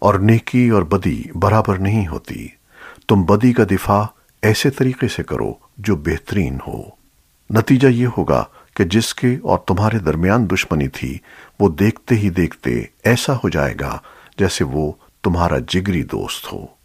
اور نیکی اور بدی برابر نہیں ہوتی۔ تم بدی کا دفاع ایسے طریقے سے کرو جو بہترین ہو۔ نتیجہ یہ ہوگا کہ جس کے اور تمہارے درمیان دشمنی تھی، وہ دیکھتے ہی دیکھتے ایسا ہو جائے گا جیسے وہ تمہارا جگری دوست ہو۔